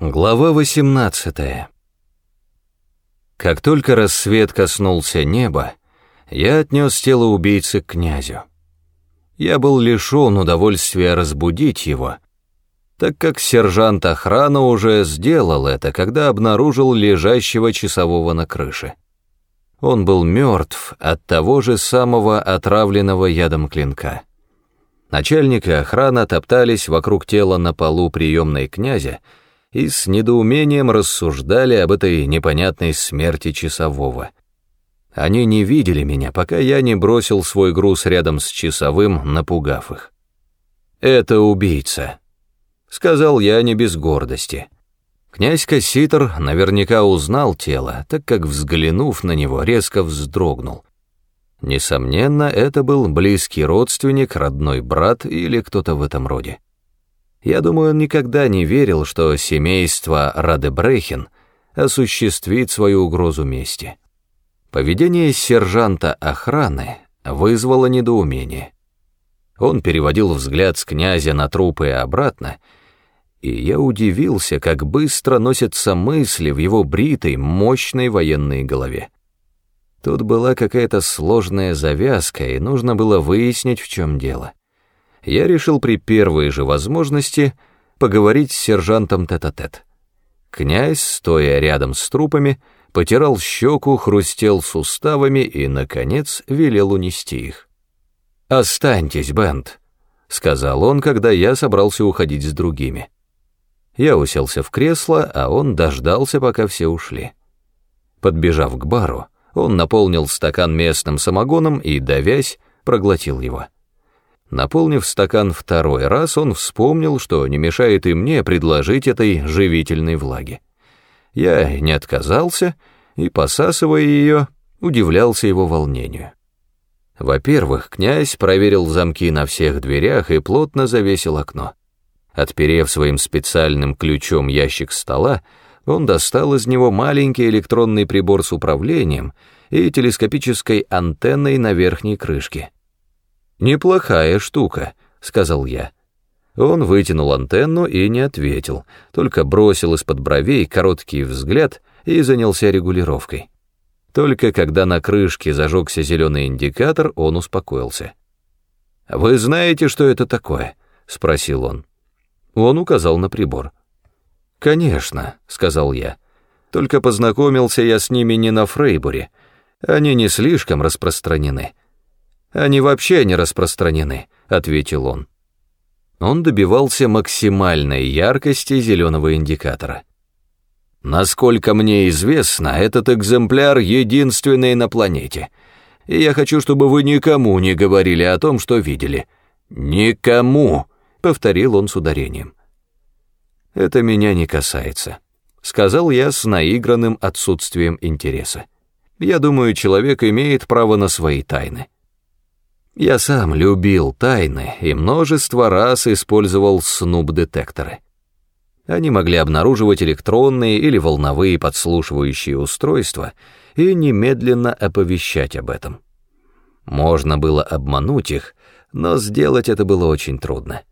Глава 18 Как только рассвет коснулся неба, я отнес тело убийцы к князю. Я был лишен удовольствия разбудить его, так как сержант охраны уже сделал это, когда обнаружил лежащего часового на крыше. Он был мертв от того же самого отравленного ядом клинка. Начальник и охрана топтались вокруг тела на полу приемной князя, и с недоумением рассуждали об этой непонятной смерти часового. Они не видели меня, пока я не бросил свой груз рядом с часовым, напугав их. «Это убийца», — сказал я не без гордости. Князь Касситр наверняка узнал тело, так как, взглянув на него, резко вздрогнул. Несомненно, это был близкий родственник, родной брат или кто-то в этом роде. Я думаю, он никогда не верил, что семейство Радебрехен осуществит свою угрозу мести. Поведение сержанта охраны вызвало недоумение. Он переводил взгляд с князя на трупы и обратно, и я удивился, как быстро носятся мысли в его бритой, мощной военной голове. Тут была какая-то сложная завязка, и нужно было выяснить, в чем дело я решил при первой же возможности поговорить с сержантом тет-а-тет. -тет. Князь, стоя рядом с трупами, потирал щеку, хрустел суставами и, наконец, велел унести их. «Останьтесь, Бент», — сказал он, когда я собрался уходить с другими. Я уселся в кресло, а он дождался, пока все ушли. Подбежав к бару, он наполнил стакан местным самогоном и, давясь, проглотил его. Наполнив стакан второй раз, он вспомнил, что не мешает и мне предложить этой живительной влаги. Я не отказался и, посасывая ее, удивлялся его волнению. Во-первых, князь проверил замки на всех дверях и плотно завесил окно. Отперев своим специальным ключом ящик стола, он достал из него маленький электронный прибор с управлением и телескопической антенной на верхней крышке. «Неплохая штука», — сказал я. Он вытянул антенну и не ответил, только бросил из-под бровей короткий взгляд и занялся регулировкой. Только когда на крышке зажегся зеленый индикатор, он успокоился. «Вы знаете, что это такое?» — спросил он. Он указал на прибор. «Конечно», — сказал я. «Только познакомился я с ними не на Фрейбуре. Они не слишком распространены. Они вообще не распространены», — ответил он. Он добивался максимальной яркости зеленого индикатора. «Насколько мне известно, этот экземпляр единственный на планете, и я хочу, чтобы вы никому не говорили о том, что видели. Никому!» — повторил он с ударением. «Это меня не касается», — сказал я с наигранным отсутствием интереса. «Я думаю, человек имеет право на свои тайны». Я сам любил тайны и множество раз использовал снуп-детекторы. Они могли обнаруживать электронные или волновые подслушивающие устройства и немедленно оповещать об этом. Можно было обмануть их, но сделать это было очень трудно.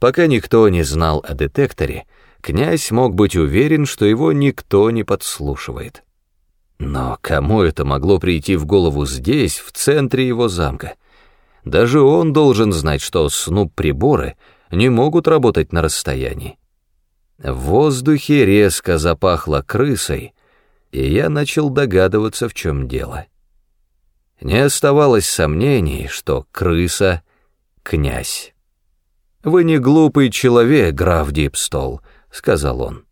Пока никто не знал о детекторе, князь мог быть уверен, что его никто не подслушивает. Но кому это могло прийти в голову здесь, в центре его замка? Даже он должен знать, что снуп-приборы не могут работать на расстоянии. В воздухе резко запахло крысой, и я начал догадываться, в чем дело. Не оставалось сомнений, что крыса — князь. «Вы не глупый человек, граф Дипстол», — сказал он.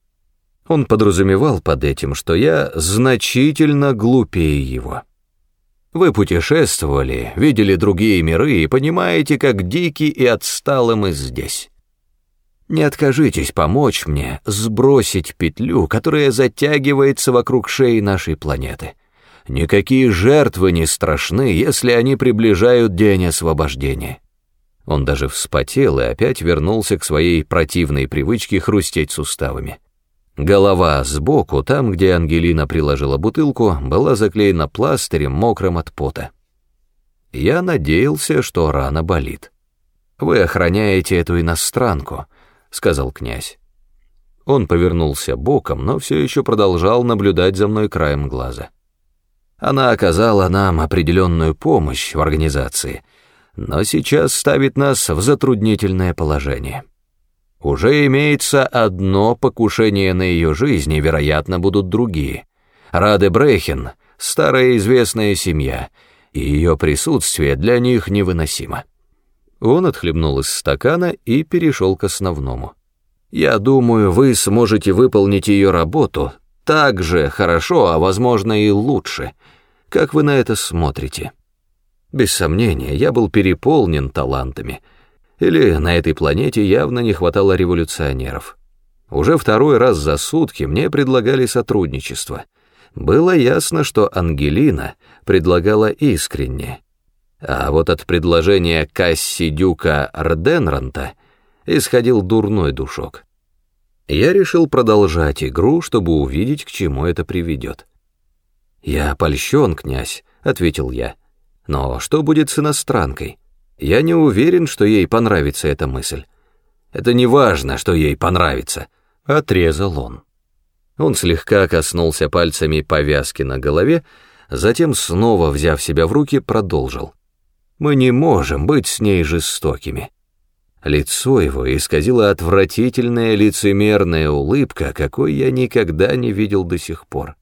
Он подразумевал под этим, что я значительно глупее его. Вы путешествовали, видели другие миры и понимаете, как дикий и отсталы мы здесь. Не откажитесь помочь мне сбросить петлю, которая затягивается вокруг шеи нашей планеты. Никакие жертвы не страшны, если они приближают день освобождения. Он даже вспотел и опять вернулся к своей противной привычке хрустеть суставами. Голова сбоку, там, где Ангелина приложила бутылку, была заклеена пластырем, мокрым от пота. Я надеялся, что рана болит. «Вы охраняете эту иностранку», — сказал князь. Он повернулся боком, но все еще продолжал наблюдать за мной краем глаза. Она оказала нам определенную помощь в организации, но сейчас ставит нас в затруднительное положение. Уже имеется одно покушение на ее жизнь, и, вероятно, будут другие. Раде Брехен — старая известная семья, и ее присутствие для них невыносимо. Он отхлебнул из стакана и перешел к основному. «Я думаю, вы сможете выполнить ее работу так же хорошо, а возможно и лучше. Как вы на это смотрите?» Без сомнения, я был переполнен талантами — или на этой планете явно не хватало революционеров. Уже второй раз за сутки мне предлагали сотрудничество. Было ясно, что Ангелина предлагала искренне. А вот от предложения Касси Дюка Рденранта исходил дурной душок. Я решил продолжать игру, чтобы увидеть, к чему это приведет. «Я польщен, князь», — ответил я. «Но что будет с иностранкой?» Я не уверен, что ей понравится эта мысль. Это не важно, что ей понравится, отрезал он. Он слегка коснулся пальцами повязки на голове, затем, снова взяв себя в руки, продолжил. Мы не можем быть с ней жестокими. Лицо его исказила отвратительная лицемерная улыбка, какой я никогда не видел до сих пор.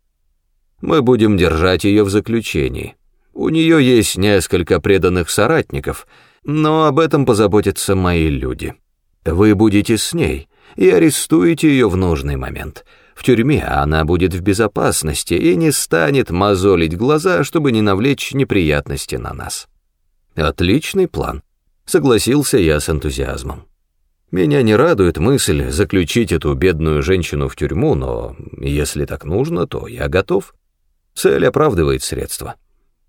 Мы будем держать ее в заключении. У нее есть несколько преданных соратников — но об этом позаботятся мои люди. Вы будете с ней и арестуете ее в нужный момент. В тюрьме она будет в безопасности и не станет мозолить глаза, чтобы не навлечь неприятности на нас. Отличный план, согласился я с энтузиазмом. Меня не радует мысль заключить эту бедную женщину в тюрьму, но если так нужно, то я готов. Цель оправдывает средства.